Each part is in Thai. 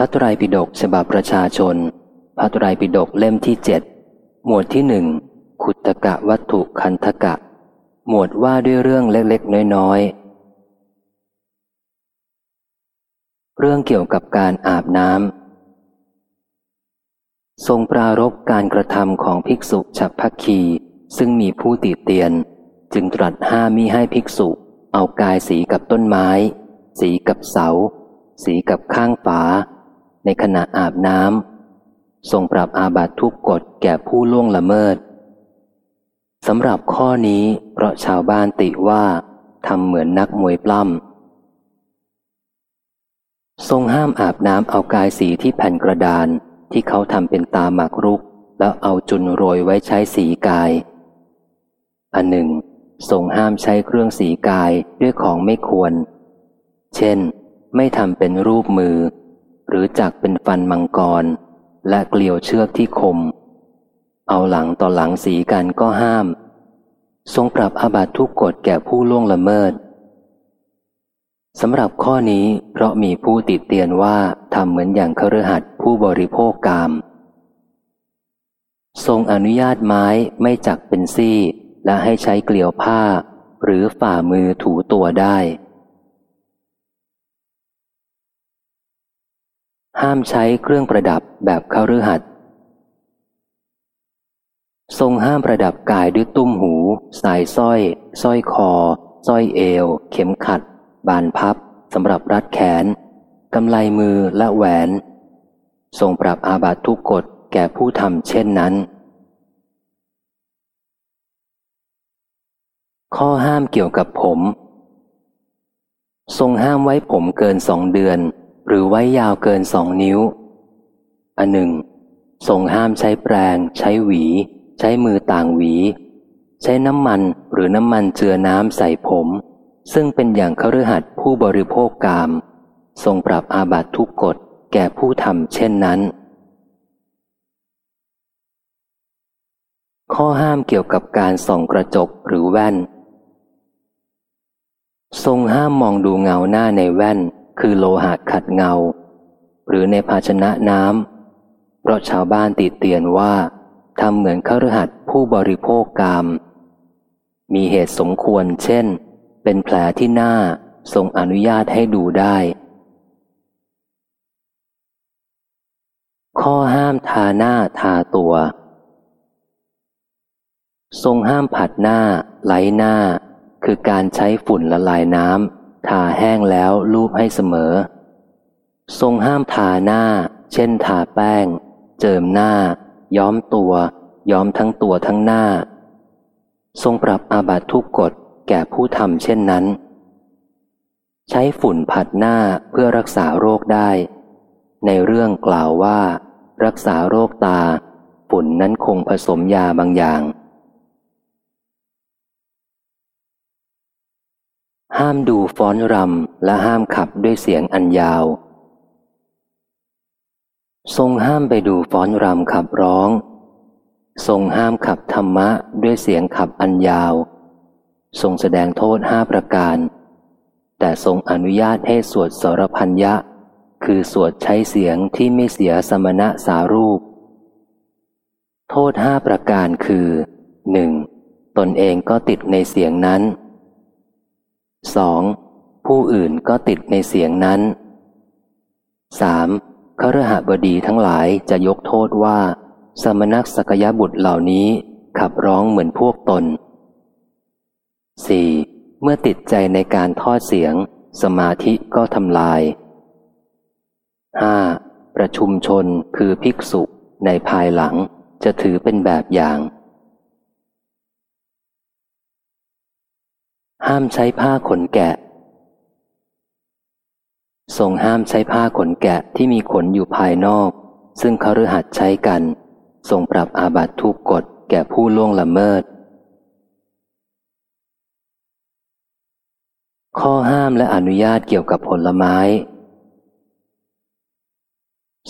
ระไตรปิฎกฉบับประชาชน พระไตรปิฎกเล่มที่เจ็ดหมวดที่หนึ่งขุตกะวัตถุคันธกะ หมวดว่าด้วยเรื่องเล็กๆ น้อยๆ เรื่องเกี่ยวกับการอาบน้ำทรงปรารบการกระทำของภิกษุฉับพักคีซึ่งมีผู้ติเตียน จึงตรัสห้ามมิให้ภิกษุ เอากายสีกับต้นไม้ สีกับเสา สีกับข้างฝา ในขณะอาบน้ำทรงปรับอาบัตทุกกฎแก่ผู้ล่วงละเมิดสำหรับข้อนี้เพราะชาวบ้านติว่าทำเหมือนนักมวยปล้ำทรงห้ามอาบน้ำเอากายสีที่แผ่นกระดานที่เขาทำเป็นตาหมากรุก แล้วเอาจุนโรยไว้ใช้สีกาย อันหนึ่ง ทรงห้ามใช้เครื่องสีกายด้วยของไม่ควร เช่น ไม่ทำเป็นรูปมือ หรือจักเป็นฟันมังกร และเกลียวเชือกที่คม เอาหลังต่อหลังสีกันก็ห้าม ทรงปรับอาบัตทุกกฎแก่ผู้ล่วงละเมิดสำหรับข้อนี้เพราะมีผู้ติดเตียนว่าทำเหมือนอย่างคฤหัสผู้บริโภคกาม ทรงอนุญาตไม้ไม่จักเป็นซี่ และให้ใช้เกลียวผ้า หรือฝ่ามือถูตัวได้ ห้ามใช้เครื่องประดับแบบคฤหัสถ์ทรงห้ามประดับกายด้วยตุ้มหู สายสร้อยสร้อยคอสร้อยเอว เข็มขัด บานพับสำหรับรัดแขนกำไลมือและแหวน ทรงปรับอาบัตทุกกฎแก่ผู้ทำเช่นนั้น ข้อห้ามเกี่ยวกับผม ทรงห้ามไว้ผมเกินสองเดือน หรือไว้ยาวเกินสองนิ้ว อันหนึ่งทรงห้ามใช้แปรง ใช้หวี ใช้มือต่างหวี ใช้น้ำมันหรือน้ำมันเจือน้ำใส่ผม ซึ่งเป็นอย่างคฤหัสผู้บริโภคกาม ทรงปรับอาบัตทุกกฎแก่ผู้ทำเช่นนั้น ข้อห้ามเกี่ยวกับการส่องกระจกหรือแว่น ทรงห้ามมองดูเงาหน้าในแว่น คือโลหะขัดเงา หรือในภาชนะน้ำเพราะชาวบ้านติดเตียนว่าทำเหมือนขรหัสผู้บริโภคกรรมมีเหตุสมควรเช่น เป็นแผลที่หน้าทรงอนุญาตให้ดูได้ ข้อห้ามทาหน้าทาตัว ทรงห้ามผัดหน้าไหลหน้า คือการใช้ฝุ่นละลายน้ำ ทาแห้งแล้วลูบให้เสมอ ทรงห้ามทาหน้า เช่นทาแป้ง เจิมหน้า ย้อมตัว ย้อมทั้งตัวทั้งหน้า ทรงปรับอาบัตทุกกฎแก่ผู้ทำเช่นนั้น ใช้ฝุ่นผัดหน้าเพื่อรักษาโรคได้ ในเรื่องกล่าวว่า รักษาโรคตา ฝุ่นนั้นคงผสมยาบางอย่าง ห้ามดูฟ้อนรำและห้ามขับด้วยเสียงอันยาว ทรงห้ามไปดูฟ้อนรำขับร้อง ทรงห้ามขับธรรมะด้วยเสียงขับอันยาว ทรงแสดงโทษห้าประการ แต่ทรงอนุญาตให้สวดสรพัญญะ คือสวดใช้เสียงที่ไม่เสียสมณะสารูป โทษห้าประการคือหนึ่งตนเองก็ติดในเสียงนั้น สองผู้อื่นก็ติดในเสียงนั้นสามครหบดีทั้งหลายจะยกโทษว่า สมณักสกยบุตรเหล่านี้ขับร้องเหมือนพวกตน 4. เมื่อติดใจในการทอดเสียง สมาธิก็ทำลาย 5. ประชุมชนคือภิกษุในภายหลังจะถือเป็นแบบอย่าง ห้ามใช้ผ้าขนแกะ ทรงห้ามใช้ผ้าขนแกะที่มีขนอยู่ภายนอก ซึ่งเขาฤหัสใช้กัน ทรงปรับอาบัตทุกกฎแก่ผู้ล่วงละเมิด ข้อห้ามและอนุญาตเกี่ยวกับผลไม้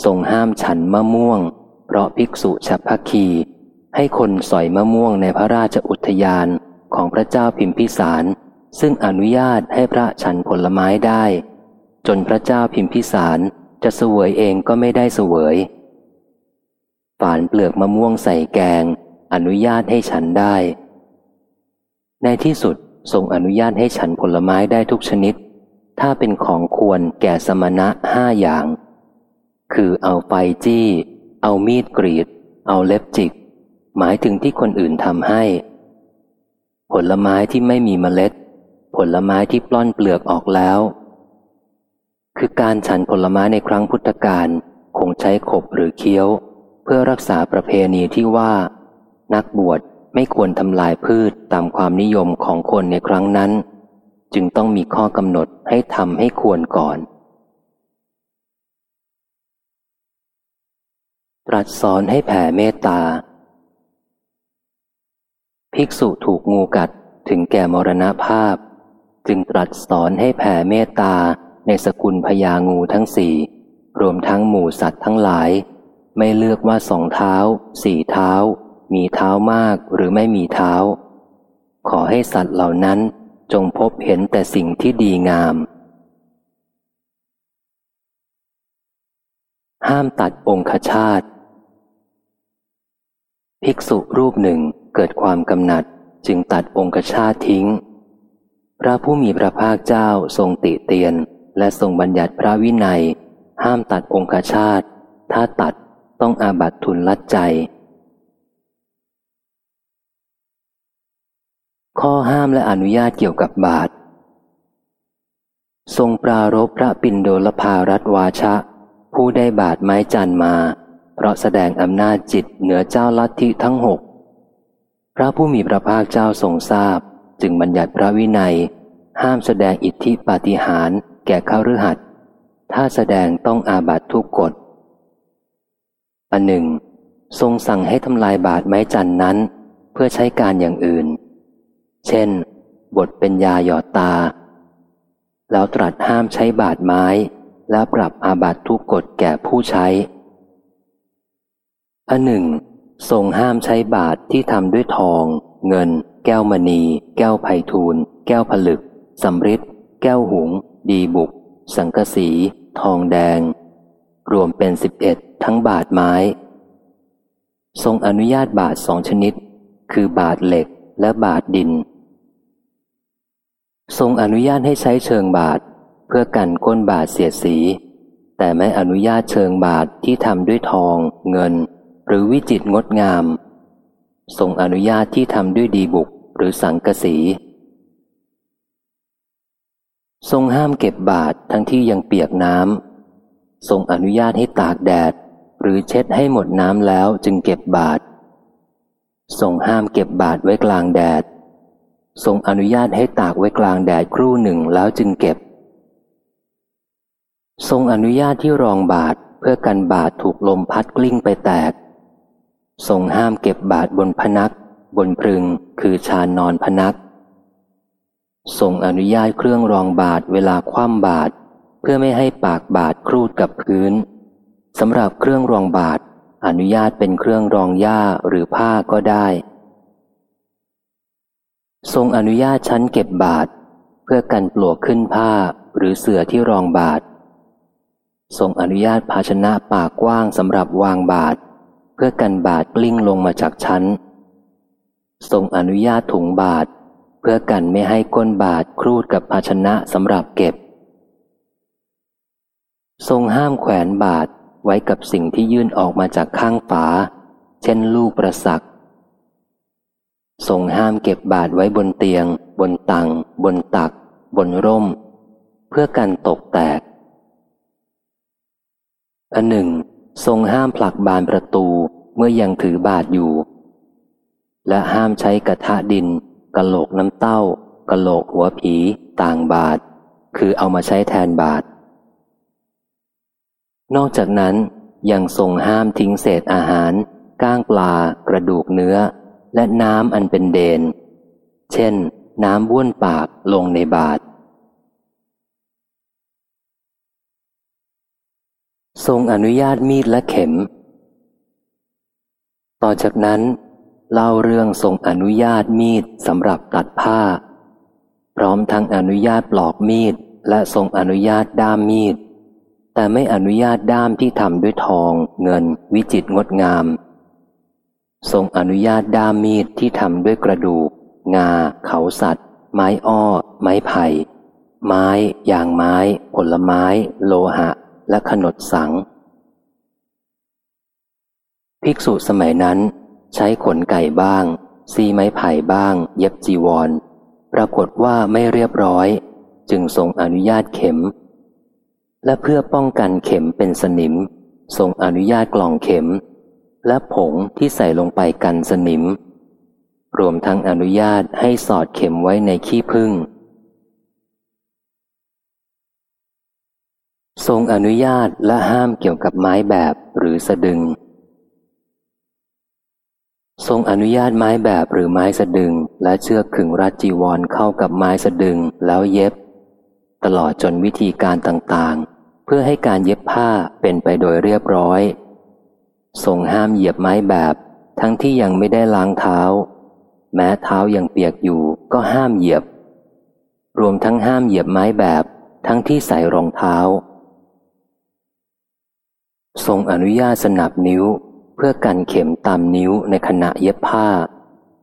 ทรงห้ามฉันมะม่วง เพราะภิกษุฉัพพคี ให้คนสอยมะม่วงในพระราชอุทยาน ของพระเจ้าพิมพิสาร ซึ่งอนุญาตให้พระฉันผลไม้ได้ จนพระเจ้าพิมพิสารจะเสวยเองก็ไม่ได้เสวยฝานเปลือกมะม่วงใส่แกง อนุญาตให้ฉันได้ ในที่สุดทรงอนุญาตให้ฉันผลไม้ได้ทุกชนิด ถ้าเป็นของควรแก่สมณะห้าอย่าง คือเอาไฟจี้ เอามีดกรีด เอาเล็บจิก หมายถึงที่คนอื่นทำให้ ผลไม้ที่ไม่มีเมล็ด ผลไม้ที่ปล้อนเปลือกออกแล้ว คือการฉันผลไม้ในครั้งพุทธกาลคงใช้ขบหรือเคี้ยว เพื่อรักษาประเพณีที่ว่า นักบวชไม่ควรทำลายพืชตามความนิยมของคนในครั้งนั้น จึงต้องมีข้อกำหนดให้ทำให้ควรก่อน ตรัสสอนให้แผ่เมตตา ภิกษุถูกงูกัดถึงแก่มรณภาพ จึงตรัสสอนให้แผ่เมตตาในสกุลพญางูทั้งสี่รวมทั้งหมู่สัตว์ทั้งหลาย ไม่เลือกว่าสองเท้า สี่เท้า มีเท้ามากหรือไม่มีเท้า ขอให้สัตว์เหล่านั้นจงพบเห็นแต่สิ่งที่ดีงาม ห้ามตัดองคชาต ภิกษุรูปหนึ่ง เกิดความกำหนัดจึงตัดองคชาตทิ้ง พระผู้มีพระภาคเจ้าทรงติเตียน และทรงบัญญัติพระวินัย ห้ามตัดองคชาตถ้าตัดต้องอาบัตทุนลัดใจ ข้อห้ามและอนุญาตเกี่ยวกับบาท ทรงปรารบพระปินโดลภารัตวาชะ ผู้ได้บาทไม้จันมา เพราะแสดงอำนาจจิตเหนือเจ้าลัทธิทั้งหก พระผู้มีพระภาคเจ้าทรงทราบ จึงบัญญัติพระวินัย ห้ามแสดงอิทธิปาฏิหาริย์แก่ข้ารือหัดถ้าแสดงต้องอาบัตทุกกฎอันหนึ่ง ทรงสั่งให้ทำลายบาทไม้จันนั้น เพื่อใช้การอย่างอื่น เช่น บทเป็นยาหยอดตา แล้วตรัสห้ามใช้บาดไม้ และปรับอาบัตทุกกฎแก่ผู้ใช้อันหนึ่ง ทรงห้ามใช้บาทที่ทำด้วยทอง เงิน แก้วมณี แก้วไพทูลแก้วผลึกสำริดแก้วหุง ดีบุก สังกสี ทองแดง รวมเป็นสิบเอ็ดทั้งบาทไม้ ทรงอนุญาตบาทสองชนิด คือบาทเหล็กและบาทดิน ทรงอนุญาตให้ใช้เชิงบาท เพื่อกันก้นบาทเสียดสี แต่ไม่อนุญาตเชิงบาทที่ทำด้วยทอง เงิน หรือวิจิตรงดงาม ทรงอนุญาตที่ทำด้วยดีบุกหรือสังกสี ทรงห้ามเก็บบาททั้งที่ยังเปียกน้ำทรงอนุญาตให้ตากแดด หรือเช็ดให้หมดน้ำแล้วจึงเก็บบาททรงห้ามเก็บบาทไว้กลางแดด ทรงอนุญาตให้ตากไว้กลางแดดครู่หนึ่งแล้วจึงเก็บ ทรงอนุญาตที่รองบาทเพื่อกันบาทถูกลมพัดกลิ้งไปแตก ทรงห้ามเก็บบาทบนพนัก บนพึงคือชานนอนพนัก ทรงอนุญาตเครื่องรองบาทเวลาคว่ำบาท เพื่อไม่ให้ปากบาทครูดกับพื้นสำหรับเครื่องรองบาท อนุญาตเป็นเครื่องรองหญ้าหรือผ้าก็ได้ ทรงอนุญาตชั้นเก็บบาท เพื่อกันปลวกขึ้นผ้าหรือเสื่อที่รองบาททรงอนุญาตภาชนะปากกว้างสำหรับวางบาท พื่อกันบาทกลิ้งลงมาจากชั้น ทรงอนุญาตถุงบาทเพื่อกันไม่ให้ก้นบาทครูดกับภาชนะสำหรับเก็บ ทรงห้ามแขวนบาทไว้กับสิ่งที่ยื่นออกมาจากข้างฝา เช่นลูกประสักทรงห้ามเก็บบาทไว้บนเตียง บนตังบนตัก บนร่ม เพื่อกันตกแตกอันหนึ่ง ทรงห้ามผลักบานประตูเมื่อยังถือบาทอยู่ และห้ามใช้กระทะดินกะโหลกน้ำเต้ากะโหลกหัวผี ต่างบาท คือเอามาใช้แทนบาท นอกจากนั้นยังทรงห้ามทิ้งเศษอาหาร ก้างปลา กระดูกเนื้อ และน้ำอันเป็นเดน เช่น น้ำบ้วนปากลงในบาท ทรงอนุญาตมีดและเข็ม ต่อจากนั้น เล่าเรื่องทรงอนุญาตมีดสำหรับตัดผ้า พร้อมทั้งอนุญาตปลอกมีดและทรงอนุญาตด้ามมีด แต่ไม่อนุญาตด้ามที่ทำด้วยทอง เงิน วิจิตรงดงาม ทรงอนุญาตด้ามมีดที่ทำด้วยกระดูก งา เขาสัตว์ ไม้อ้อ ไม้ไผ่ ไม้ ยางไม้ ผลไม้ โลหะ และขนดสัง ภิกษุสมัยนั้น ใช้ขนไก่บ้าง ซีไม้ไผ่บ้าง เย็บจีวร ปรากฏว่าไม่เรียบร้อย จึงทรงอนุญาตเข็ม และเพื่อป้องกันเข็มเป็นสนิม ทรงอนุญาตกล่องเข็ม และผงที่ใส่ลงไปกันสนิม รวมทั้งอนุญาตให้สอดเข็มไว้ในขี้พึ่ง ทรงอนุญาตและห้ามเกี่ยวกับไม้แบบหรือสะดึง ทรงอนุญาตไม้แบบหรือไม้สะดึง และเชือกขึงรัดจีวรเข้ากับไม้สะดึงแล้วเย็บ ตลอดจนวิธีการต่างๆ เพื่อให้การเย็บผ้าเป็นไปโดยเรียบร้อย ทรงห้ามเหยียบไม้แบบ ทั้งที่ยังไม่ได้ล้างเท้า แม้เท้ายังเปียกอยู่ก็ห้ามเหยียบ รวมทั้งห้ามเหยียบไม้แบบ ทั้งที่ใส่รองเท้า ทรงอนุญาตสนับนิ้วเพื่อกันเข็มตามนิ้วในขณะเย็บผ้า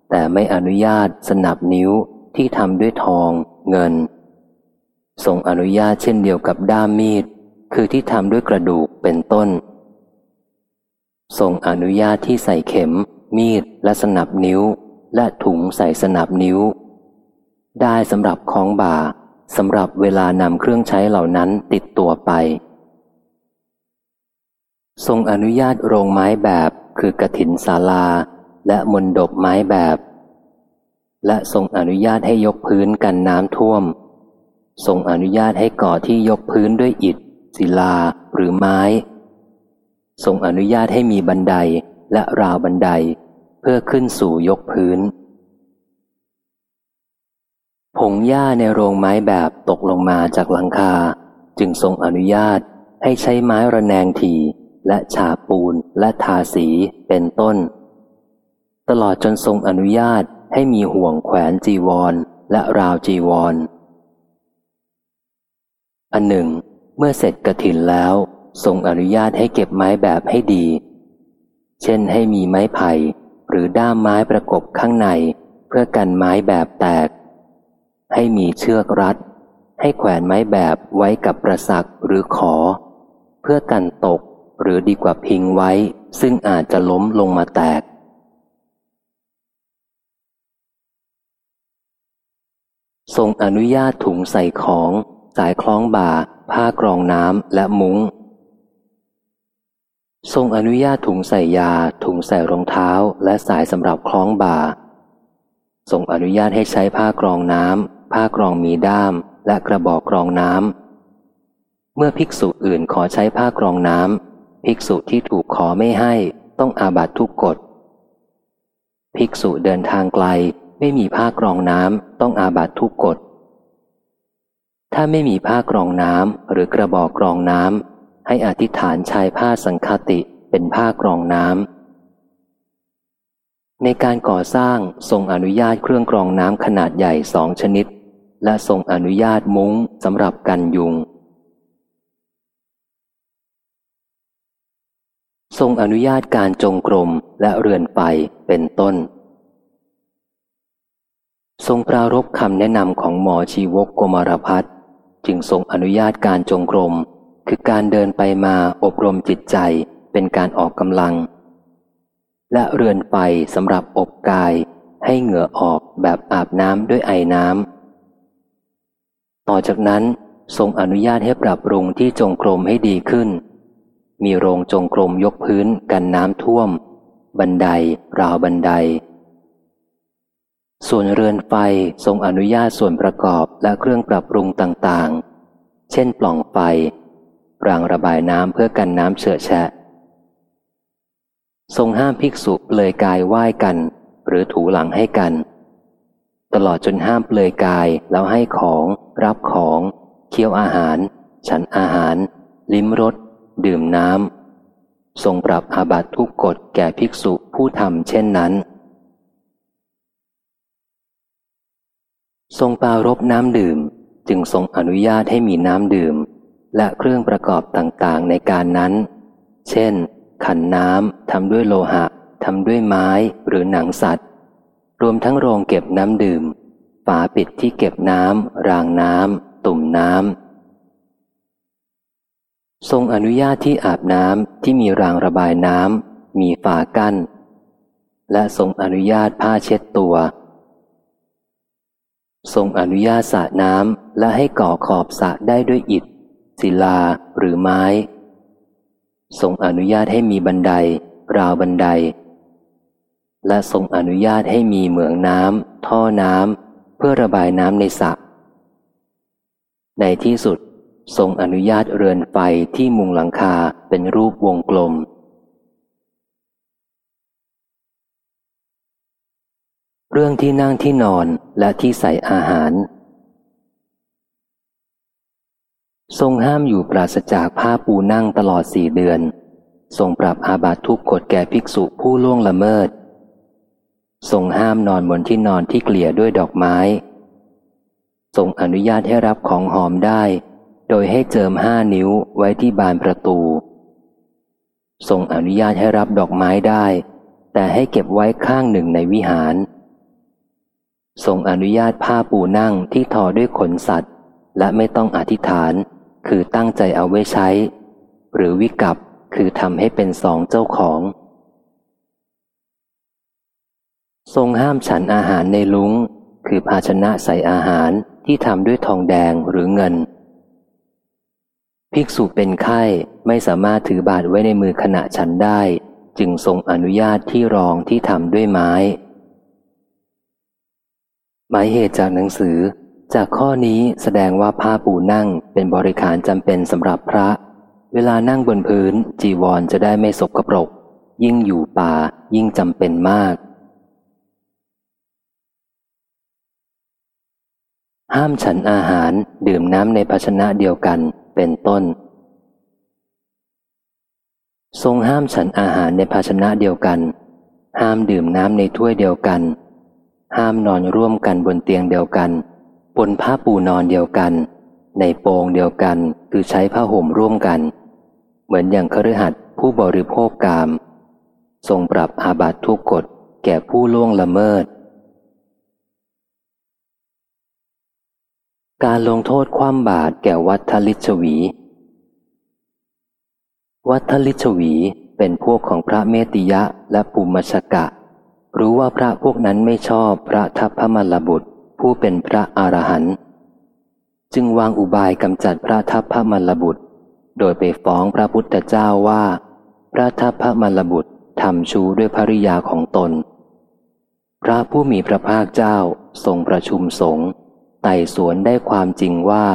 แต่ไม่อนุญาตสนับนิ้วที่ทำด้วยทอง เงิน ทรงอนุญาตเช่นเดียวกับด้ามมีด คือที่ทำด้วยกระดูกเป็นต้น ทรงอนุญาตที่ใส่เข็ม มีดและสนับนิ้ว และถุงใส่สนับนิ้ว ได้สำหรับคล้องบ่าสำหรับเวลานำเครื่องใช้เหล่านั้นติดตัวไป ทรงอนุญาตโรงไม้แบบคือกระถินศาลา และมนดบไม้แบบ และทรงอนุญาตให้ยกพื้นกันน้ำท่วม ทรงอนุญาตให้ก่อที่ยกพื้นด้วยอิฐ ศิลาหรือไม้ ทรงอนุญาตให้มีบันไดและราวบันได เพื่อขึ้นสู่ยกพื้น ผงหญ้าในโรงไม้แบบตกลงมาจากหลังคา จึงทรงอนุญาตให้ใช้ไม้ระแนงที และฉาปูนและทาสีเป็นต้น ตลอดจนทรงอนุญาตให้มีห่วงแขวนจีวรและราวจีวร อันหนึ่ง เมื่อเสร็จกระถินแล้วทรงอนุญาตให้เก็บไม้แบบให้ดี เช่นให้มีไม้ไผ่หรือด้ามไม้ประกบข้างใน เพื่อกันไม้แบบแตก ให้มีเชือกรัด ให้แขวนไม้แบบไว้กับประสักหรือขอ เพื่อกันตก หรือดีกว่าพิงไว้ ซึ่งอาจจะล้มลงมาแตก ทรงอนุญาตถุงใส่ของ สายคล้องบ่า ผ้ากรองน้ำและมุง้ง ทรงอนุญาตถุงใส่ยา ถุงใส่รองเท้า และสายสำหรับคล้องบ่า ทรงอนุญาตให้ใช้ผ้ากรองน้ำผ้ากรองมีด้าม และกระบอกกรองน้ำเมื่อภิกษุอื่นขอใช้ผ้ากรองน้ำ ภิกษุที่ถูกขอไม่ให้ต้องอาบัตทุกกฎ ภิกษุเดินทางไกลไม่มีผ้ากรองน้ำต้องอาบัตทุกกฎ ถ้าไม่มีผ้ากรองน้ำหรือกระบอกกรองน้ำให้อธิษฐานชายผ้าสังคติเป็นผ้ากรองน้ำในการก่อสร้างทรงอนุญาตเครื่องกรองน้ำขนาดใหญ่สองชนิด และทรงอนุญาตมุ้งสำหรับกันยุง ทรงอนุญาตการจงกรมและเรือนไฟเป็นต้น ทรงปรารบคำแนะนำของหมอชีวกโกมารพัฒจึงทรงอนุญาตการจงกรม คือการเดินไปมาอบรมจิตใจเป็นการออกกำลัง และเรือนไฟสำหรับอบกาย ให้เหงื่อออกแบบอาบน้ำด้วยไอน้ำต่อจากนั้นทรงอนุญาตให้ปรับปรุงที่จงกรมให้ดีขึ้น มีโรงจงกรมยกพื้นกันน้ำท่วม บันได ราวบันได ส่วนเรือนไฟทรงอนุญาตส่วนประกอบและเครื่องปรับปรุงต่างๆ เช่นปล่องไฟ รางระบายน้ำเพื่อกันน้ำเฉอะแฉะ ทรงห้ามภิกษุเปลยกายไหว้กัน หรือถูหลังให้กัน ตลอดจนห้ามเปลยกายแล้วให้ของ รับของ เคี้ยวอาหาร ฉันอาหาร ลิ้มรส ดื่มน้ำ ทรงปรับอาบัตทุกกฎแก่ภิกษุผู้ทำเช่นนั้น ทรงปรารบน้ำดื่มจึงทรงอนุญาตให้มีน้ำดื่ม และเครื่องประกอบต่างๆในการนั้น เช่น ขันน้ำทำด้วยโลหะทำด้วยไม้หรือหนังสัตว์ รวมทั้งโรงเก็บน้ำดื่ม ฝาปิดที่เก็บน้ำรางน้ำตุ่มน้ำ ทรงอนุญาตที่อาบน้ำที่มีรางระบายน้ำมีฝากั้น และทรงอนุญาตผ้าเช็ดตัว ทรงอนุญาตสระน้ำและให้ก่อขอบสระได้ด้วยอิฐ ศิลาหรือไม้ ทรงอนุญาตให้มีบันได ราวบันได และทรงอนุญาตให้มีเหมืองน้ำท่อน้ำเพื่อระบายน้ำในสระในที่สุด ทรงอนุญาตเรือนไฟที่มุงหลังคาเป็นรูปวงกลม เรื่องที่นั่งที่นอนและที่ใส่อาหาร ทรงห้ามอยู่ปราศจากผ้าปูนั่งตลอดสี่เดือน ทรงปรับอาบัตทุกกฎแก่ภิกษุผู้ล่วงละเมิด ทรงห้ามนอนบนที่นอนที่เกลี่ยด้วยดอกไม้ ทรงอนุญาตให้รับของหอมได้ โดยให้เจิมห้านิ้วไว้ที่บานประตู ทรงอนุญาตให้รับดอกไม้ได้ แต่ให้เก็บไว้ข้างหนึ่งในวิหาร ทรงอนุญาตผ้าปูนั่งที่ทอด้วยขนสัตว์ และไม่ต้องอธิษฐาน คือตั้งใจเอาไว้ใช้ หรือวิกับคือทำให้เป็นสองเจ้าของ ทรงห้ามฉันอาหารในลุงคือภาชนะใส่อาหารที่ทำด้วยทองแดงหรือเงิน ภิกษุเป็นไข้ไม่สามารถถือบาทไว้ในมือขณะฉันได้ จึงทรงอนุญาตที่รองที่ทำด้วยไม้ หมายเหตุจากหนังสือ จากข้อนี้แสดงว่าผ้าปูนั่งเป็นบริขารจำเป็นสำหรับพระ เวลานั่งบนพื้นจีวรจะได้ไม่สกปรก ยิ่งอยู่ป่ายิ่งจำเป็นมากห้ามฉันอาหารดื่มน้ำในภาชนะเดียวกัน เป็นต้น ทรงห้ามฉันอาหารในภาชนะเดียวกัน ห้ามดื่มน้ำในถ้วยเดียวกัน ห้ามนอนร่วมกันบนเตียงเดียวกัน บนผ้าปูนอนเดียวกัน ในโปงเดียวกันคือใช้ผ้าห่มร่วมกัน เหมือนอย่างคฤหัสถ์ผู้บริโภคกาม ทรงปรับอาบัตทุกกฎแก่ผู้ล่วงละเมิด การลงโทษความบาตแก่วัดทลิชวี วัดทลิชวีเป็นพวกของพระเมติยะและปุมชกะ รู้ว่าพระพวกนั้นไม่ชอบพระทัพพมลบุตร ผู้เป็นพระอรหันต์จึงวางอุบายกำจัดพระทัพพระมลบุตร โดยไปฟ้องพระพุทธเจ้าว่า พระทัพพระมลบุตรทำชูด้วยภริยาของตน พระผู้มีพระภาคเจ้าทรงประชุมสงฆ์ ต่สวนได้ความจริงว่า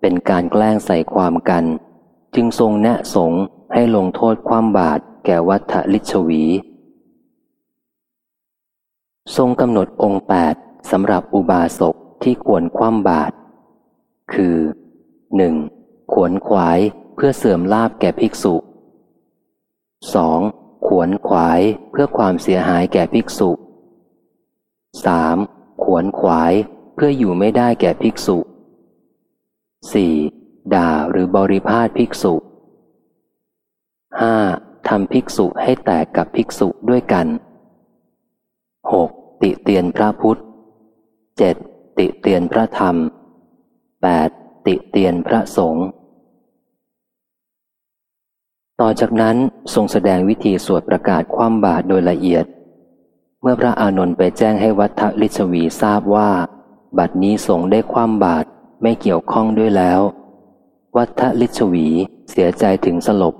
เป็นการแกล้งใส่ความกัน จึงทรงแนะสงให้ลงโทษความบาดแก่วัฏลิชวี ทรงกำหนดองค์แปดสำหรับอุบาสกที่ควรคว่ำบาตรคือ 1. ขวนขวายเพื่อเสื่อมลาบแก่ภิกษุ 2. ขวนขวายเพื่อความเสียหายแก่ภิกษุ 3. ขวนขวาย พื่ออยู่ไม่ได้แก่ภิกษุ 4. ด่าหรือบริพาทภิกษุ 5. ทำภิกษุให้แตกกับภิกษุด้วยกัน 6. ติเตียนพระพุทธเจ็ดติเตียนพระธรรมแปดติเตียนพระสงฆ์ต่อจากนั้นทรงแสดงวิธีสวดประกาศความบาทโดยละเอียด เมื่อพระอานนท์ไปแจ้งให้วัฏลิชวีทราบว่า บัดนี้สงได้ความบาทไม่เกี่ยวข้องด้วยแล้ว วัฏลิชวีเสียใจถึงสลบ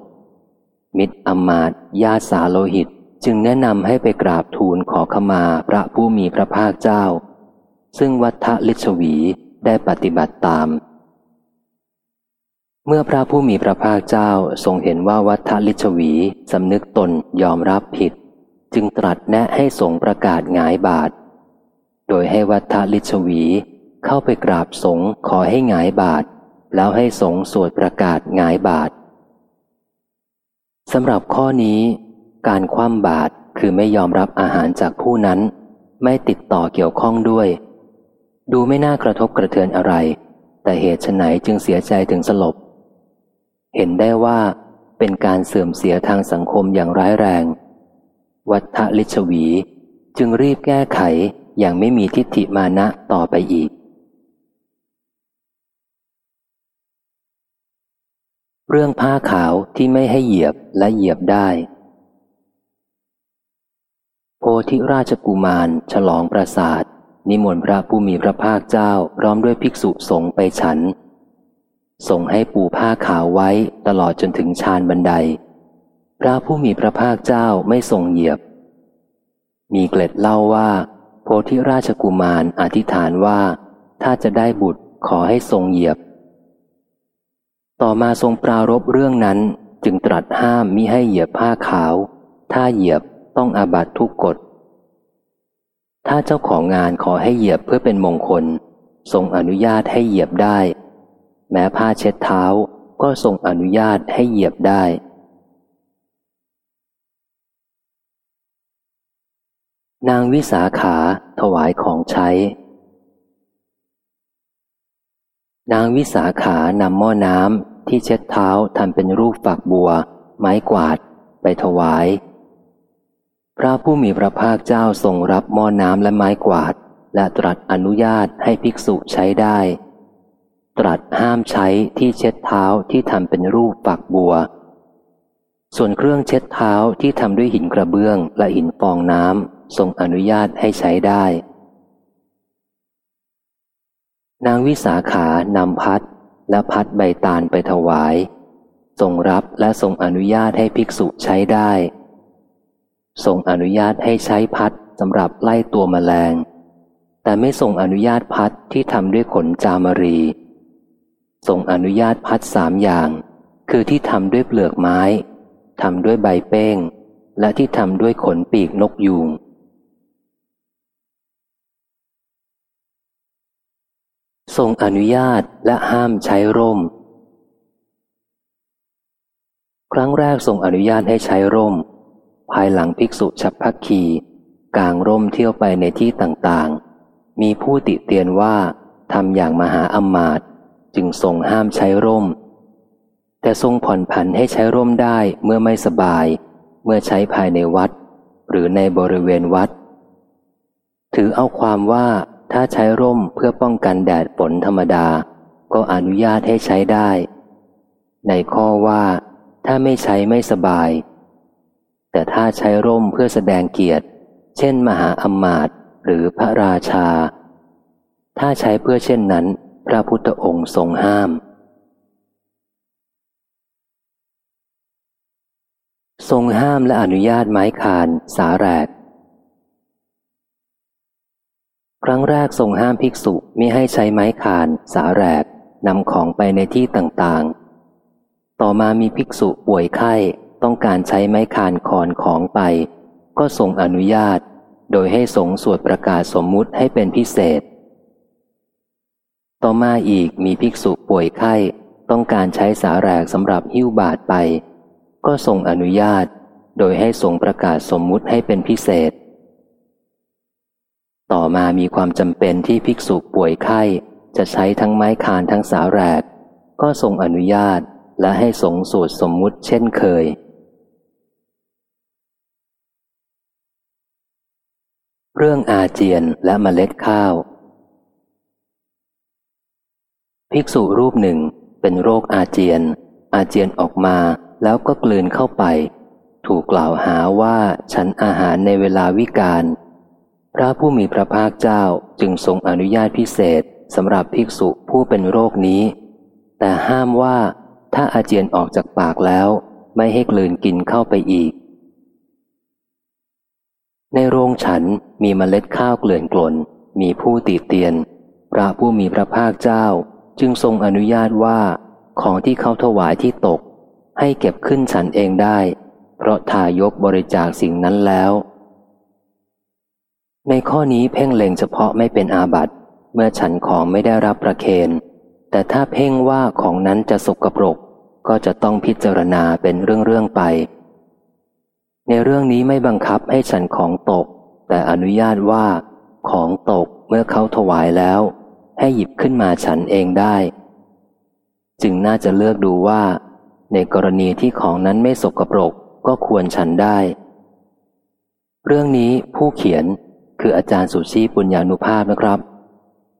มิตรอมาตญาติสาโลหิตจึงแนะนำให้ไปกราบทูลขอขมาพระผู้มีพระภาคเจ้า ซึ่งวัฏลิชวีได้ปฏิบัติตาม เมื่อพระผู้มีพระภาคเจ้าทรงเห็นว่าวัฏลิชวีสำนึกตนยอมรับผิด จึงตรัสแนะให้สงประกาศงายบาท โดยให้วัฏลิชวี เข้าไปกราบสงขอให้งายบาท แล้วให้สงสวดประกาศงายบาทสำหรับข้อนี้ การคว่ำบาตรคือไม่ยอมรับอาหารจากผู้นั้น ไม่ติดต่อเกี่ยวข้องด้วย ดูไม่น่ากระทบกระเทือนอะไร แต่เหตุไฉนจึงเสียใจถึงสลบ เห็นได้ว่าเป็นการเสื่อมเสียทางสังคมอย่างร้ายแรง วัฏลิชวีจึงรีบแก้ไข อย่างไม่มีทิฏฐิมานะต่อไปอีก เรื่องผ้าขาวที่ไม่ให้เหยียบและเหยียบได้ โพธิราชกุมาร ฉลองประสาท นิมนต์พระผู้มีพระภาคเจ้าร้อมด้วยภิกษุสงฆ์ไปฉัน ส่งให้ปูผ้าขาวไว้ตลอดจนถึงชานบันได พระผู้มีพระภาคเจ้าไม่ทรงเหยียบมีเกล็ดเล่าว่า โพธิราชกุมารอธิษฐานว่า ถ้าจะได้บุตรขอให้ทรงเหยียบ ต่อมาทรงปรารบเรื่องนั้นจึงตรัสห้ามมิให้เหยียบผ้าขาว ถ้าเหยียบต้องอาบัตทุกกฎ ถ้าเจ้าของงานขอให้เหยียบเพื่อเป็นมงคล ทรงอนุญาตให้เหยียบได้ แม้ผ้าเช็ดเท้าก็ทรงอนุญาตให้เหยียบได้ นางวิสาขาถวายของใช้ นางวิสาขานำหม้อน้ำที่เช็ดเท้าทำเป็นรูปฝักบัว ไม้กวาด ไปถวาย พระผู้มีพระภาคเจ้าทรงรับหม้อน้ำและไม้กวาด และตรัสอนุญาตให้ภิกษุใช้ได้ ตรัสห้ามใช้ที่เช็ดเท้าที่ทำเป็นรูปฝักบัว ส่วนเครื่องเช็ดเท้าที่ทำด้วยหินกระเบื้องและหินฟองน้ำ ทรงอนุญาตให้ใช้ได้ นางวิสาขานำพัดและพัดใบตาลไปถวาย ทรงรับและทรงอนุญาตให้ภิกษุใช้ได้ ทรงอนุญาตให้ใช้พัดสำหรับไล่ตัวมแมลง แต่ไม่ทรงอนุญาตพัดที่ทำด้วยขนจามรี ทรงอนุญาตพัดสามอย่าง คือที่ทำด้วยเปลือกไม้ทำด้วยใบเป้ง และที่ทำด้วยขนปีกนกยูง ทรงอนุญาตและห้ามใช้ร่ม ครั้งแรกทรงอนุญาตให้ใช้ร่ม ภายหลังภิกษุฉับพักคีกางร่มเที่ยวไปในที่ต่างๆ มีผู้ติเตียนว่าทำอย่างมหาอมาตย์จึงทรงห้ามใช้ร่ม แต่ทรงผ่อนผันให้ใช้ร่มได้เมื่อไม่สบาย เมื่อใช้ภายในวัด หรือในบริเวณวัด ถือเอาความว่า ถ้าใช้ร่มเพื่อป้องกันแดดฝนธรรมดา ก็อนุญาตให้ใช้ได้ ในข้อว่า ถ้าไม่ใช้ไม่สบาย แต่ถ้าใช้ร่มเพื่อแสดงเกียรติ เช่น มหาอมาตย์หรือพระราชา ถ้าใช้เพื่อเช่นนั้น พระพุทธองค์ทรงห้าม ทรงห้ามและอนุญาตไม้คานสาแรก ครั้งแรกทรงห้ามภิกษุมิให้ใช้ไม้คาน สาแรกนำของไปในที่ต่างๆ ต่อมามีภิกษุป่วยไข้ต้องการใช้ไม้คานคอนของไป ก็ทรงอนุญาต โดยให้สงสวดประกาศสมมุติให้เป็นพิเศษ ต่อมาอีกมีภิกษุป่วยไข้ต้องการใช้สาแรกสำหรับหิ้วบาทไป ก็ทรงอนุญาต โดยให้ทรงประกาศสมมุติให้เป็นพิเศษ ต่อมามีความจำเป็นที่ภิกษุป่วยไข้ จะใช้ทั้งไม้คานทั้งสาแรก ก็ทรงอนุญาตและให้สงสวดสมมุติเช่นเคย เรื่องอาเจียนและเมล็ดข้าว ภิกษุรูปหนึ่งเป็นโรคอาเจียน อาเจียนออกมาแล้วก็กลืนเข้าไป ถูกกล่าวหาว่าฉันอาหารในเวลาวิกาล พระผู้มีพระภาคเจ้าจึงทรงอนุญาตพิเศษสำหรับภิกษุผู้เป็นโรคนี้ แต่ห้ามว่าถ้าอาเจียนออกจากปากแล้ว ไม่ให้กลืนกินเข้าไปอีก ในโรงฉันมีเมล็ดข้าวเกลื่อนกลน มีผู้ติเตียน พระผู้มีพระภาคเจ้าจึงทรงอนุญาตว่า ของที่เขาถวายที่ตก ให้เก็บขึ้นฉันเองได้ เพราะทายกบริจาคสิ่งนั้นแล้ว ในข้อนี้เพ่งเล็งเฉพาะไม่เป็นอาบัติ เมื่อฉันของไม่ได้รับประเคนแต่ถ้าเพ่งว่าของนั้นจะสกปรก ก็จะต้องพิจารณาเป็นเรื่องๆไป ในเรื่องนี้ไม่บังคับให้ฉันของตก แต่อนุญาตว่า ของตกเมื่อเขาถวายแล้ว ให้หยิบขึ้นมาฉันเองได้ จึงน่าจะเลือกดูว่า ในกรณีที่ของนั้นไม่สกปรกก็ควรฉันได้ เรื่องนี้ผู้เขียน คืออาจารย์สุชีปุญญานุภาพนะครับ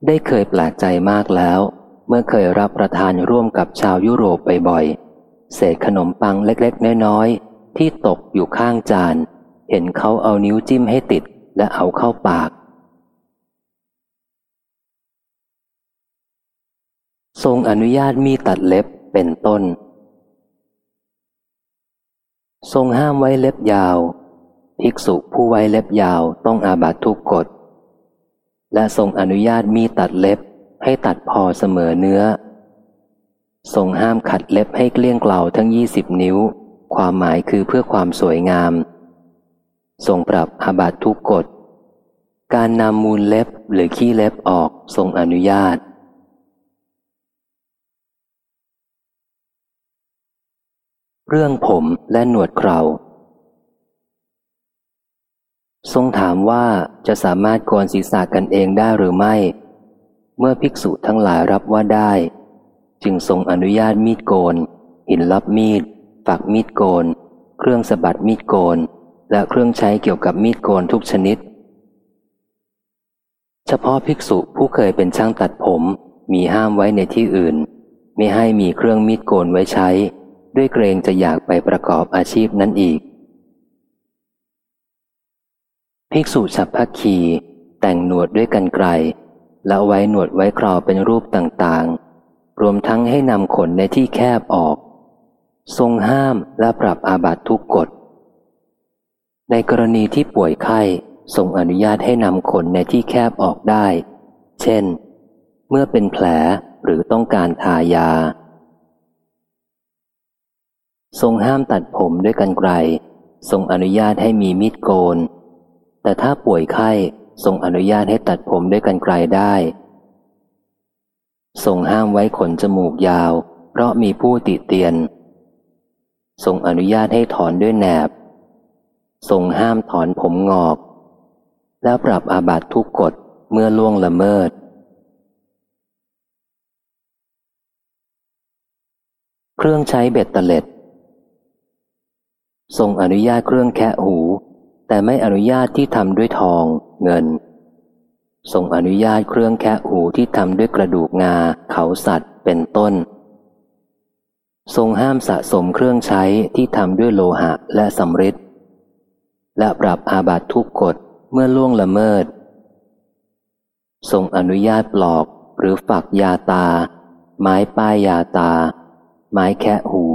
ได้เคยแปลกใจมากแล้ว เมื่อเคยรับประทานร่วมกับชาวยุโรปบ่อยๆเศษขนมปังเล็กๆ น้อยๆ ที่ตกอยู่ข้างจาน เห็นเขาเอานิ้วจิ้มให้ติดและเอาเข้าปาก ทรงอนุญาตมีตัดเล็บเป็นต้น ทรงห้ามไว้เล็บยาว ภิกษุผู้ไว้เล็บยาวต้องอาบัตทุกกฎ และทรงอนุญาตมีตัดเล็บให้ตัดพอเสมอเนื้อ ทรงห้ามขัดเล็บให้เกลี้ยงเกลาทั้งยี่สิบนิ้ว ความหมายคือเพื่อความสวยงาม ทรงปรับอาบัตทุกกฎ การนำมูลเล็บหรือขี้เล็บออกทรงอนุญาตเรื่องผมและหนวดเครา ทรงถามว่าจะสามารถโกนศีรษะกันเองได้หรือไม่ เมื่อภิกษุทั้งหลายรับว่าได้ จึงทรงอนุญาตมีดโกน หินลับมีด ฝักมีดโกน เครื่องสะบัดมีดโกน และเครื่องใช้เกี่ยวกับมีดโกนทุกชนิด เฉพาะภิกษุผู้เคยเป็นช่างตัดผม มีห้ามไว้ในที่อื่น ไม่ให้มีเครื่องมีดโกนไว้ใช้ ด้วยเกรงจะอยากไปประกอบอาชีพนั้นอีก ภิกษุฉับพักคี แต่งหนวดด้วยกันไกลแล้วไว้หนวดไว้คราวเป็นรูปต่างๆ รวมทั้งให้นำขนในที่แคบออก ทรงห้ามและปรับอาบัตทุกกฎ ในกรณีที่ป่วยไข้ทรงอนุญาตให้นำขนในที่แคบออกได้ เช่น เมื่อเป็นแผลหรือต้องการทายา ทรงห้ามตัดผมด้วยกันไกล ทรงอนุญาตให้มีมีดโกน แต่ถ้าป่วยไข้ทรงอนุญาตให้ตัดผมด้วยกันไกลได้ทรงห้ามไว้ขนจมูกยาว เพราะมีผู้ติเตียนทรงอนุญาตให้ถอนด้วยแหนบทรงห้ามถอนผมงอก แล้วปรับอาบัตทุกกฎเมื่อล่วงละเมิด เครื่องใช้เบ็ดเตล็ดทรงอนุญาตเครื่องแคะหู แต่ไม่อนุญาตที่ทำด้วยทองเงิน ทรงอนุญาตเครื่องแคะหูที่ทำด้วยกระดูกงา เขาสัตว์ เป็นต้น ทรงห้ามสะสมเครื่องใช้ที่ทำด้วยโลหะและสำริดและปรับอาบัตทุกกฎเมื่อล่วงละเมิด ทรงอนุญาตปลอกหรือฝักยาตา ไม้ป้ายยาตา ไม้แคะหู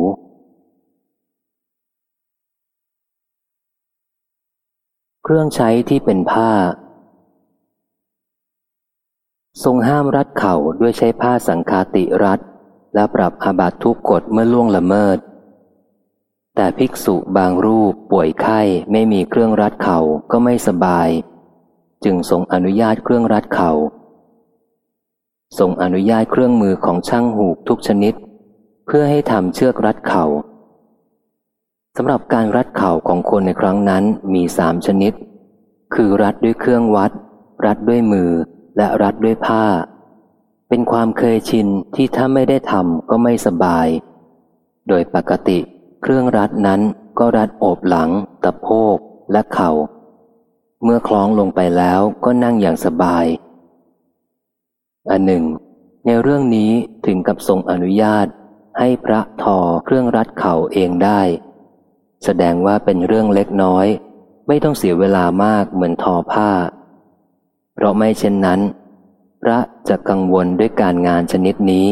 เครื่องใช้ที่เป็นผ้า ทรงห้ามรัดเข่าด้วยใช้ผ้าสังคาติรัดและปรับอาบัตทุกกฎเมื่อล่วงละเมิด แต่ภิกษุบางรูปป่วยไข้ไม่มีเครื่องรัดเข่าก็ไม่สบาย จึงทรงอนุญาตเครื่องรัดเขา่าทรงอนุญาตเครื่องมือของช่างหูกทุกชนิด เพื่อให้ทำเชือกรัดเขา่า สำหรับการรัดเข่าของคนในครั้งนั้นมีสามชนิด คือรัดด้วยเครื่องวัด รัดด้วยมือ และรัดด้วยผ้า เป็นความเคยชินที่ถ้าไม่ได้ทำก็ไม่สบาย โดยปกติ เครื่องรัดนั้นก็รัดโอบหลัง ตะโพก และเขา่า เมื่อคล้องลงไปแล้วก็นั่งอย่างสบาย อันหนึ่ง ในเรื่องนี้ถึงกับทรงอนุญาตให้พระทอเครื่องรัดเข่าเองได้ แสดงว่าเป็นเรื่องเล็กน้อย ไม่ต้องเสียเวลามากเหมือนทอผ้า เพราะไม่เช่นนั้น พระจะกังวลด้วยการงานชนิดนี้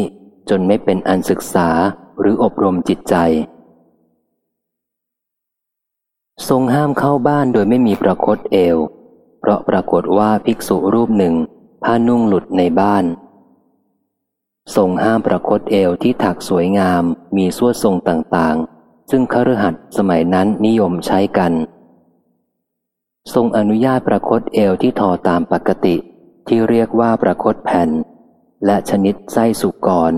จนไม่เป็นอันศึกษาหรืออบรมจิตใจ ทรงห้ามเข้าบ้านโดยไม่มีประคตเอว เพราะปรากฏว่าภิกษุรูปหนึ่งผ้านุ่งหลุดในบ้าน ทรงห้ามประคตเอวที่ถักสวยงามมีสวดทรงต่างๆ ซึ่งคฤหัสถ์สมัยนั้นนิยมใช้กัน ทรงอนุญาตประคตเอวที่ทอตามปกติ ที่เรียกว่าประคตแผ่น และชนิดไส้สุกร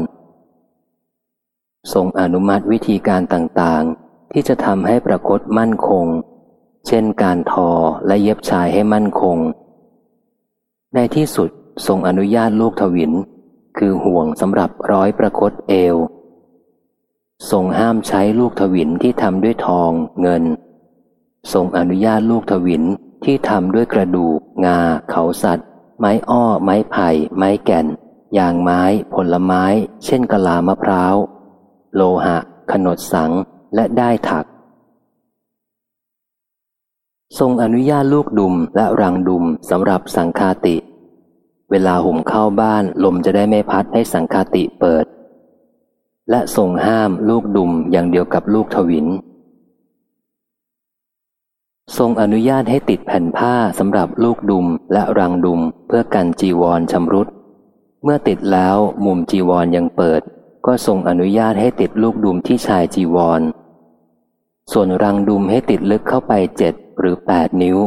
ทรงอนุมัติวิธีการต่างๆ ที่จะทำให้ประคตมั่นคง เช่นการทอและเย็บชายให้มั่นคง ในที่สุดทรงอนุญาตลูกทวิน คือห่วงสำหรับร้อยประคตเอว ทรงห้ามใช้ลูกถวินที่ทำด้วยทองเงิน ทรงอนุญาตลูกถวินที่ทำด้วยกระดูก งา เขาสัตว์ ไม้อ้อ ไม้ไผ่ ไม้แก่น ยางไม้ ผลไม้ เช่นกะลามะพร้าว โลหะ ขนดสัง และได้ถัก ทรงอนุญาตลูกดุมและรังดุมสำหรับสังคาติ เวลาหุ่มเข้าบ้านลมจะได้ไม่พัดให้สังคาติเปิด และทรงห้ามลูกดุมอย่างเดียวกับลูกทวิน ทรงอนุญาตให้ติดแผ่นผ้าสำหรับลูกดุมและรังดุมเพื่อกันจีวรชำรุด เมื่อติดแล้วมุมจีวรยังเปิด ก็ทรงอนุญาตให้ติดลูกดุมที่ชายจีวร ส่วนรังดุมให้ติดลึกเข้าไปเจ็ดหรือแปดนิ้ว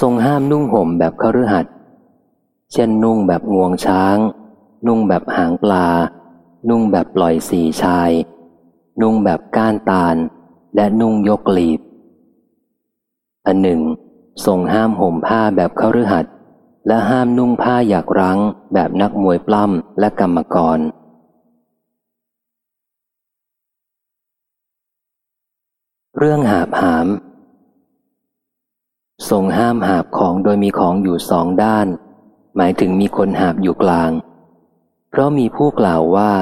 ทรงห้ามนุ่งห่มแบบคฤหัสถ์เช่นนุ่งแบบงวงช้าง นุ่งแบบหางปลา นุ่งแบบปล่อยสีชาย นุ่งแบบก้านตาล และนุ่งยกลีบ อันหนึ่งทรงห้ามห่มผ้าแบบเขาฤหัดและห้ามนุ่งผ้าอยากรั้ง แบบนักมวยปล้ำและกรรมกร เรื่องหาบหาม ทรงห้ามหาบของโดยมีของอยู่สองด้าน หมายถึงมีคนหาบอยู่กลาง เพราะมีผู้กล่าวว่า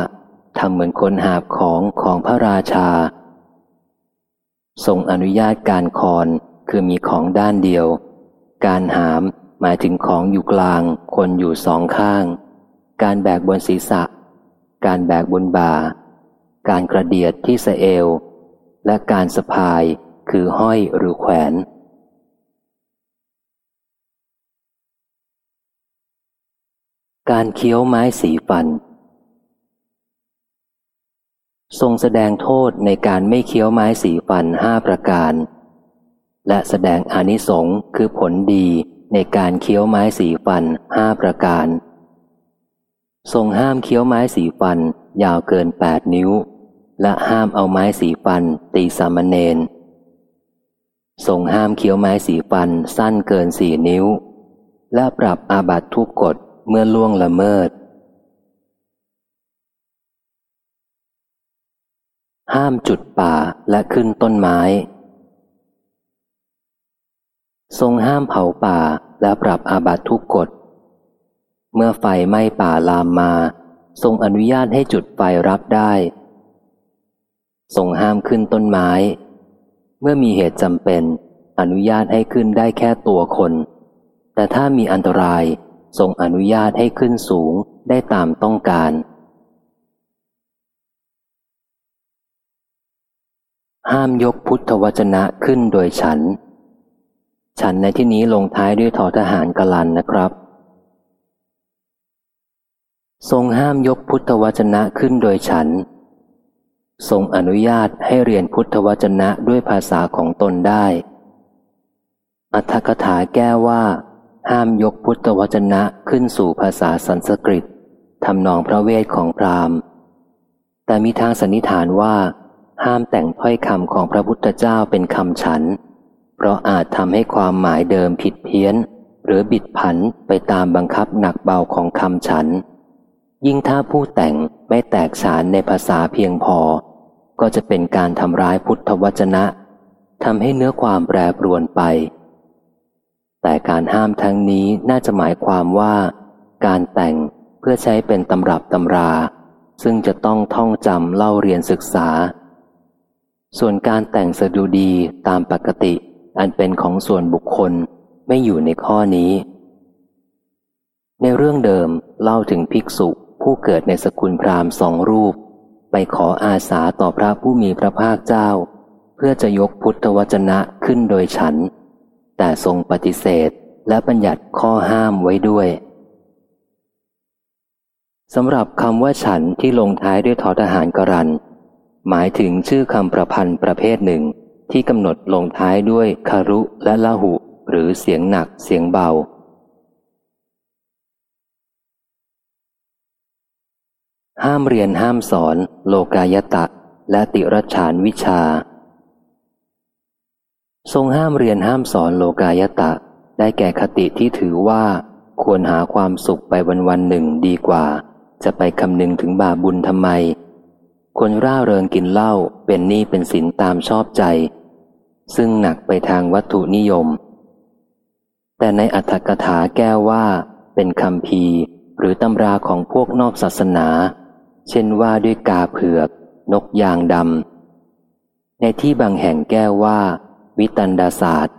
ทำเหมือนคนหาบของของพระราชา ทรงอนุญาตการคอนคือมีของด้านเดียว การหามหมายถึงของอยู่กลาง คนอยู่สองข้าง การแบกบนศีรษะ การแบกบนบ่า การกระเดียดที่สะเอว และการสะพายคือห้อยหรือแขวน การเคี้ยวไม้สีฟัน ทรงแสดงโทษในการไม่เคี้ยวไม้สีฟันห้าประการ และแสดงอนิสงค์คือผลดีในการเคี้ยวไม้สีฟันห้าประการ ทรงห้ามเคี้ยวไม้สีฟันยาวเกินแปดนิ้ว และห้ามเอาไม้สีฟันตีสามเณรทรงห้ามเคี้ยวไม้สีฟันสั้นเกินสี่นิ้ว และปรับอาบัตทุกกฎ เมื่อล่วงละเมิด ห้ามจุดป่าและขึ้นต้นไม้ ทรงห้ามเผาป่าและปรับอาบัตทุกกฎ เมื่อไฟไหม้ป่าลามมา ทรงอนุญาตให้จุดไฟรับได้ ทรงห้ามขึ้นต้นไม้ เมื่อมีเหตุจำเป็น อนุญาตให้ขึ้นได้แค่ตัวคน แต่ถ้ามีอันตราย ทรงอนุญาตให้ขึ้นสูงได้ตามต้องการ ห้ามยกพุทธวจนะขึ้นโดยฉัน ฉันในที่นี้ลงท้ายด้วยทอทหารกลันนะครับ ทรงห้ามยกพุทธวจนะขึ้นโดยฉัน ทรงอนุญาตให้เรียนพุทธวจนะด้วยภาษาของตนได้ อัธกถาแก้ว่า ห้ามยกพุทธวจนะขึ้นสู่ภาษาสันสกฤตทำนองพระเวทของพราหมณ์แต่มีทางสันนิษฐานว่า ห้ามแต่งถ้อยคำของพระพุทธเจ้าเป็นคำฉัน เพราะอาจทำให้ความหมายเดิมผิดเพี้ยน หรือบิดผันไปตามบังคับหนักเบาของคำฉัน ยิ่งถ้าผู้แต่งไม่แตกฉานในภาษาเพียงพอ ก็จะเป็นการทำร้ายพุทธวจนะทำให้เนื้อความแปรปรวนไป แต่การห้ามทั้งนี้น่าจะหมายความว่า การแต่งเพื่อใช้เป็นตำรับตำรา ซึ่งจะต้องท่องจำเล่าเรียนศึกษา ส่วนการแต่งสดุดีตามปกติ อันเป็นของส่วนบุคคลไม่อยู่ในข้อนี้ ในเรื่องเดิมเล่าถึงภิกษุผู้เกิดในสกุลพราหมณ์สองรูป ไปขออาสาต่อพระผู้มีพระภาคเจ้า เพื่อจะยกพุทธวจนะขึ้นโดยฉัน แต่ทรงปฏิเสธและบัญญัติข้อห้ามไว้ด้วยสำหรับคำว่าฉันที่ลงท้ายด้วยทอทหารกรัน หมายถึงชื่อคำประพันธ์ประเภทหนึ่งที่กำหนดลงท้ายด้วยคารุและละหุ หรือเสียงหนักเสียงเบา ห้ามเรียนห้ามสอน โลกายตะ และติรชานวิชา ทรงห้ามเรียนห้ามสอนโลกายตะ ได้แก่คติที่ถือว่า ควรหาความสุขไปวันวันหนึ่งดีกว่า จะไปคำนึงถึงบาปบุญทำไมคนร่าเริงกินเหล้าเป็นหนี้เป็นสินตามชอบใจ ซึ่งหนักไปทางวัตถุนิยม แต่ในอัตถกถาแก้ว่า เป็นคำพีหรือตำราของพวกนอกศาสนา เช่นว่าด้วยกาเผือก นกยางดำในที่บางแห่งแก้ว่า วิตันดาศาสตร์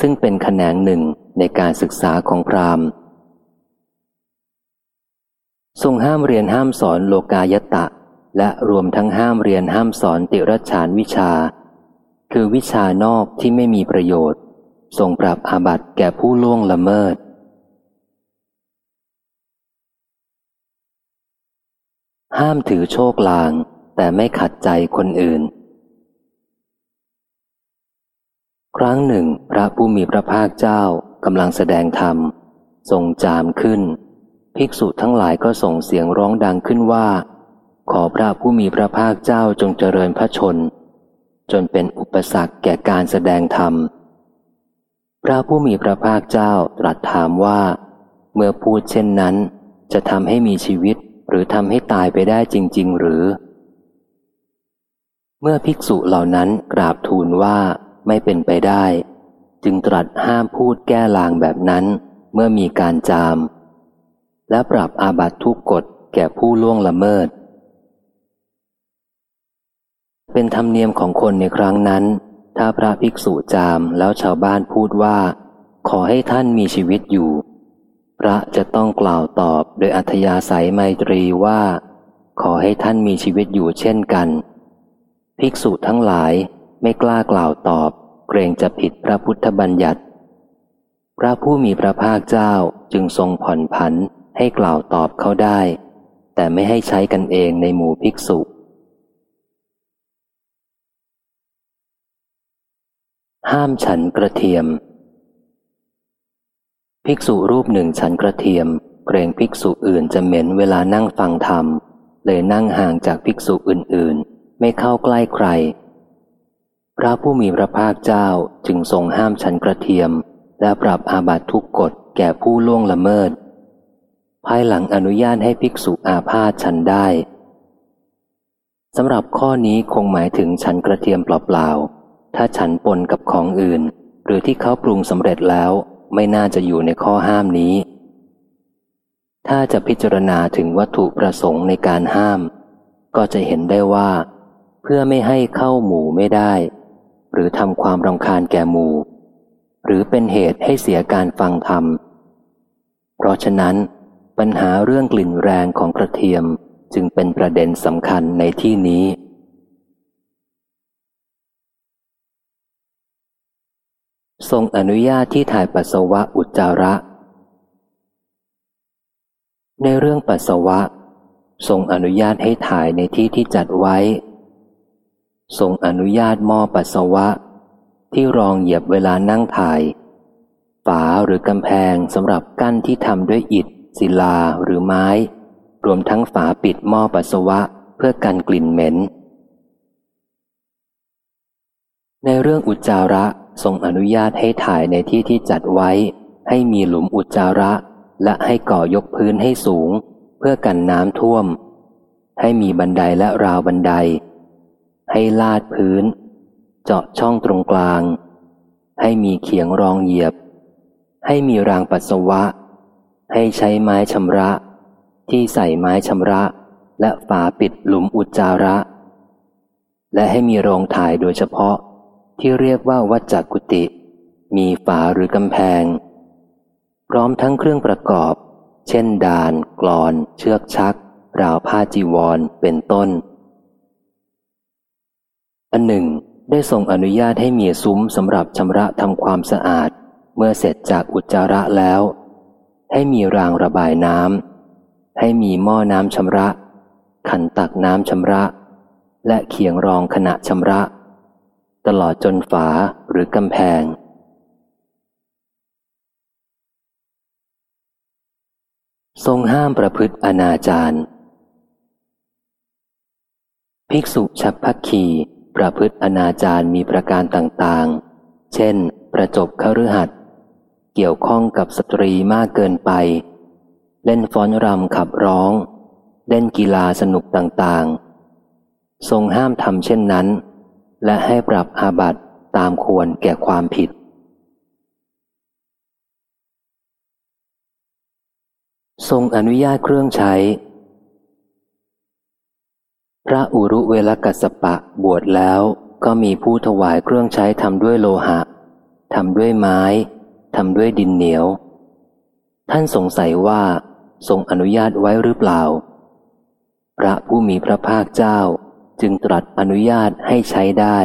ซึ่งเป็นแขนงหนึ่งในการศึกษาของพราหมณ์ ทรงห้ามเรียนห้ามสอนโลกายตะ และรวมทั้งห้ามเรียนห้ามสอนติรชานวิชา คือวิชานอกที่ไม่มีประโยชน์ ทรงปรับอาบัติแก่ผู้ล่วงละเมิดห้ามถือโชคลาง แต่ไม่ขัดใจคนอื่น ครั้งหนึ่ง พระผู้มีพระภาคเจ้ากำลังแสดงธรรม ทรงจามขึ้น ภิกษุทั้งหลายก็ส่งเสียงร้องดังขึ้นว่า ขอพระผู้มีพระภาคเจ้าจงเจริญพระชน จนเป็นอุปสรรคแก่การแสดงธรรม พระผู้มีพระภาคเจ้าตรัสถามว่า เมื่อพูดเช่นนั้น จะทำให้มีชีวิตหรือทำให้ตายไปได้จริง ๆ หรือ เมื่อภิกษุเหล่านั้นกราบทูลว่า ไม่เป็นไปได้ จึงตรัสห้ามพูดแก้ลางแบบนั้น เมื่อมีการจาม และปรับอาบัตทุกกฎแก่ผู้ล่วงละเมิด เป็นธรรมเนียมของคนในครั้งนั้น ถ้าพระภิกษุจามแล้วชาวบ้านพูดว่า ขอให้ท่านมีชีวิตอยู่ พระจะต้องกล่าวตอบโดยอัธยาศัยไมตรีว่า ขอให้ท่านมีชีวิตอยู่เช่นกัน ภิกษุทั้งหลาย ไม่กล้ากล่าวตอบ เกรงจะผิดพระพุทธบัญญัติ พระผู้มีพระภาคเจ้าจึงทรงผ่อนผันให้กล่าวตอบเขาได้ แต่ไม่ให้ใช้กันเองในหมู่ภิกษุห้ามฉันกระเทียม ภิกษุรูปหนึ่งฉันกระเทียม เกรงภิกษุอื่นจะเหม็นเวลานั่งฟังธรรม เลยนั่งห่างจากภิกษุอื่นๆ ไม่เข้าใกล้ใคร พระผู้มีพระภาคเจ้าจึงทรงห้ามฉันกระเทียม และปรับอาบัตทุกกฎแก่ผู้ล่วงละเมิด ภายหลังอนุญาตให้ภิกษุอาพาธฉันได้สำหรับข้อนี้คงหมายถึงฉันกระเทียมเปล่าๆ ถ้าฉันปนกับของอื่น หรือที่เขาปรุงสำเร็จแล้วไม่น่าจะอยู่ในข้อห้ามนี้ ถ้าจะพิจารณาถึงวัตถุประสงค์ในการห้าม ก็จะเห็นได้ว่า เพื่อไม่ให้เข้าหมู่ไม่ได้ หรือทำความรำคาญแก่หมู่ หรือเป็นเหตุให้เสียการฟังธรรม เพราะฉะนั้น ปัญหาเรื่องกลิ่นแรงของกระเทียมจึงเป็นประเด็นสำคัญในที่นี้ ทรงอนุญาตที่ถ่ายปัสสาวะอุจจาระ ในเรื่องปัสสาวะ ทรงอนุญาตให้ถ่ายในที่ที่จัดไว้ ทรงอนุญาตหม้อปัสสาวะ ที่รองเหยียบเวลานั่งถ่าย ฝาหรือกำแพงสำหรับกั้นที่ทำด้วยอิฐ ศิลาหรือไม้ รวมทั้งฝาปิดหม้อปัสสาวะเพื่อกันกลิ่นเหม็น ในเรื่องอุจจาระทรงอนุญาตให้ถ่ายในที่ที่จัดไว้ ให้มีหลุมอุจจาระ และให้ก่อยกพื้นให้สูง เพื่อกันน้ำท่วม ให้มีบันไดและราวบันได ให้ลาดพื้น เจาะช่องตรงกลาง ให้มีเขียงรองเหยียบ ให้มีรางปัสสาวะ ให้ใช้ไม้ชำระ ที่ใส่ไม้ชำระ และฝาปิดหลุมอุจจาระ และให้มีโรงถ่ายโดยเฉพาะที่เรียกว่าวัจจักกุติ มีฝาหรือกำแพง พร้อมทั้งเครื่องประกอบ เช่นดานกรอน เชือกชัก ราวผ้าจีวร เป็นต้น อันหนึ่ง ได้ส่งอนุญาตให้มีซุ้มสำหรับชำระทำความสะอาด เมื่อเสร็จจากอุจจาระแล้ว ให้มีรางระบายน้ำให้มีหม้อน้ำชำระ ขันตักน้ำชำระ และเขียงรองขณะชำระ ตลอดจนฝาหรือกำแพงทรงห้ามประพฤติอนาจารภิกษุฉับพักขี ประพฤติอนาจารมีประการต่างๆ เช่น ประจบคฤหัสเกี่ยวข้องกับสตรีมากเกินไป เล่นฟ้อนรำขับร้อง เล่นกีฬาสนุกต่างๆ ทรงห้ามทำเช่นนั้น และให้ปรับอาบัติตามควรแก่ความผิดทรงอนุญาตเครื่องใช้ พระอุรุเวลกัสปะบวชแล้วก็มีผู้ถวายเครื่องใช้ทำด้วยโลหะทำด้วยไม้ทำด้วยดินเหนียว ท่านสงสัยว่าทรงอนุญาตไว้หรือเปล่า พระผู้มีพระภาคเจ้าจึงตรัสอนุญาตให้ใช้ได้